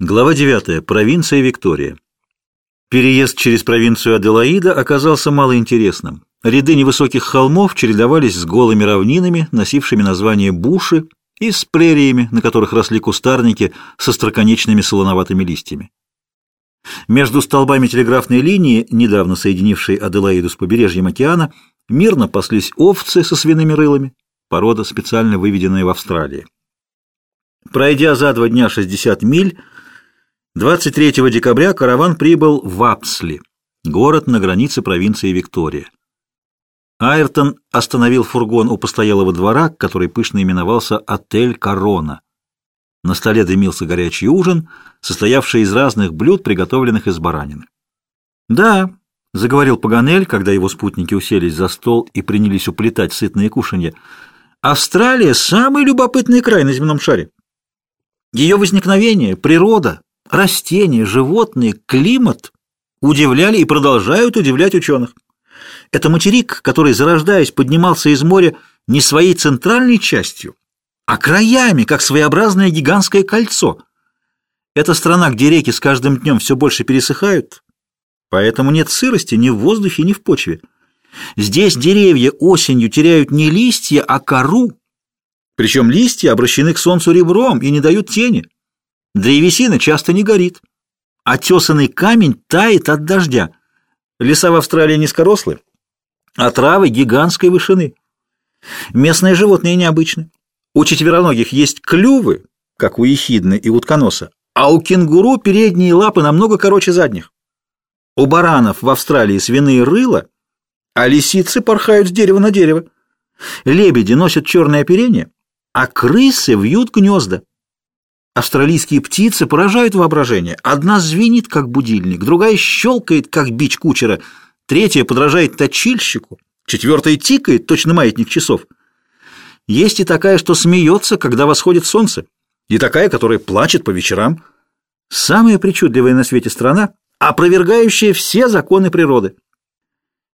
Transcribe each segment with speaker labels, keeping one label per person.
Speaker 1: Глава 9. Провинция Виктория. Переезд через провинцию Аделаида оказался малоинтересным. Ряды невысоких холмов чередовались с голыми равнинами, носившими название Буши, и с прериями, на которых росли кустарники со строконечными солоноватыми листьями. Между столбами телеграфной линии, недавно соединившей Аделаиду с побережьем океана, мирно паслись овцы со свиными рылами, порода, специально выведенная в Австралии. Пройдя за два дня 60 миль, 23 декабря караван прибыл в Апсли, город на границе провинции Виктория. Айртон остановил фургон у постоялого двора, который пышно именовался «Отель Корона». На столе дымился горячий ужин, состоявший из разных блюд, приготовленных из баранины. «Да», — заговорил Паганель, когда его спутники уселись за стол и принялись уплетать сытные кушанья, «Австралия — самый любопытный край на земном шаре. Ее возникновение, природа, Растения, животные, климат удивляли и продолжают удивлять ученых. Это материк, который, зарождаясь, поднимался из моря не своей центральной частью, а краями, как своеобразное гигантское кольцо. Это страна, где реки с каждым днем все больше пересыхают, поэтому нет сырости ни в воздухе, ни в почве. Здесь деревья осенью теряют не листья, а кору, причем листья обращены к солнцу ребром и не дают тени. Древесина часто не горит, а тесанный камень тает от дождя. Леса в Австралии низкорослые, а травы гигантской вышины. Местные животные необычны. У четвероногих есть клювы, как у ехидны и утконоса, а у кенгуру передние лапы намного короче задних. У баранов в Австралии свиные рыла, а лисицы порхают с дерева на дерево. Лебеди носят черное оперение, а крысы вьют гнезда. Австралийские птицы поражают воображение. Одна звенит, как будильник, другая щелкает, как бич кучера, третья подражает точильщику, четвертая тикает, точно маятник часов. Есть и такая, что смеется, когда восходит солнце, и такая, которая плачет по вечерам. Самая причудливая на свете страна, опровергающая все законы природы.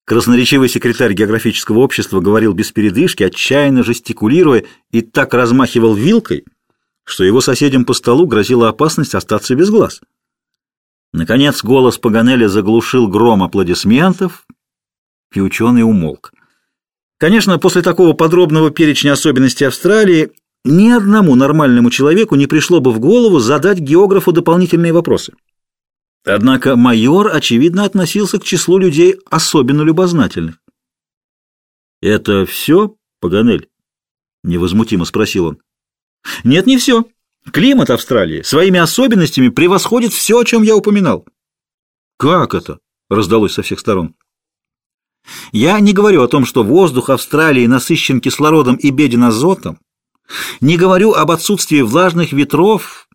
Speaker 1: Красноречивый секретарь географического общества говорил без передышки, отчаянно жестикулируя, и так размахивал вилкой – что его соседям по столу грозила опасность остаться без глаз. Наконец голос Паганеля заглушил гром аплодисментов, и ученый умолк. Конечно, после такого подробного перечня особенностей Австралии ни одному нормальному человеку не пришло бы в голову задать географу дополнительные вопросы. Однако майор, очевидно, относился к числу людей особенно любознательных. «Это все, Паганель?» — невозмутимо спросил он. Нет, не все. Климат Австралии своими особенностями превосходит все, о чем я упоминал. Как это? Раздалось со всех сторон. Я не говорю о том, что воздух Австралии насыщен кислородом и беден азотом. Не говорю об отсутствии влажных ветров,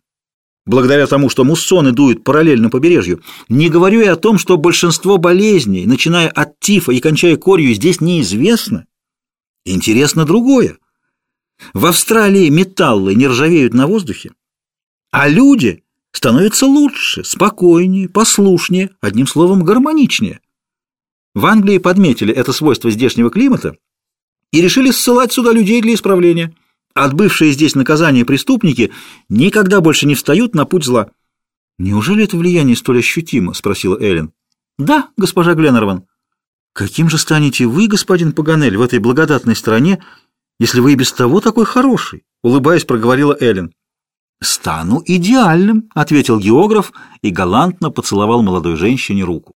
Speaker 1: благодаря тому, что муссоны дуют параллельно побережью. Не говорю и о том, что большинство болезней, начиная от тифа и кончая корью, здесь неизвестно. Интересно другое. В Австралии металлы не ржавеют на воздухе, а люди становятся лучше, спокойнее, послушнее, одним словом, гармоничнее. В Англии подметили это свойство здешнего климата и решили ссылать сюда людей для исправления. Отбывшие здесь наказание преступники никогда больше не встают на путь зла. «Неужели это влияние столь ощутимо?» — спросила Эллен. «Да, госпожа Гленнерван». «Каким же станете вы, господин Паганель, в этой благодатной стране, если вы и без того такой хороший?» — улыбаясь, проговорила Эллен. «Стану идеальным», — ответил географ и галантно поцеловал молодой женщине руку.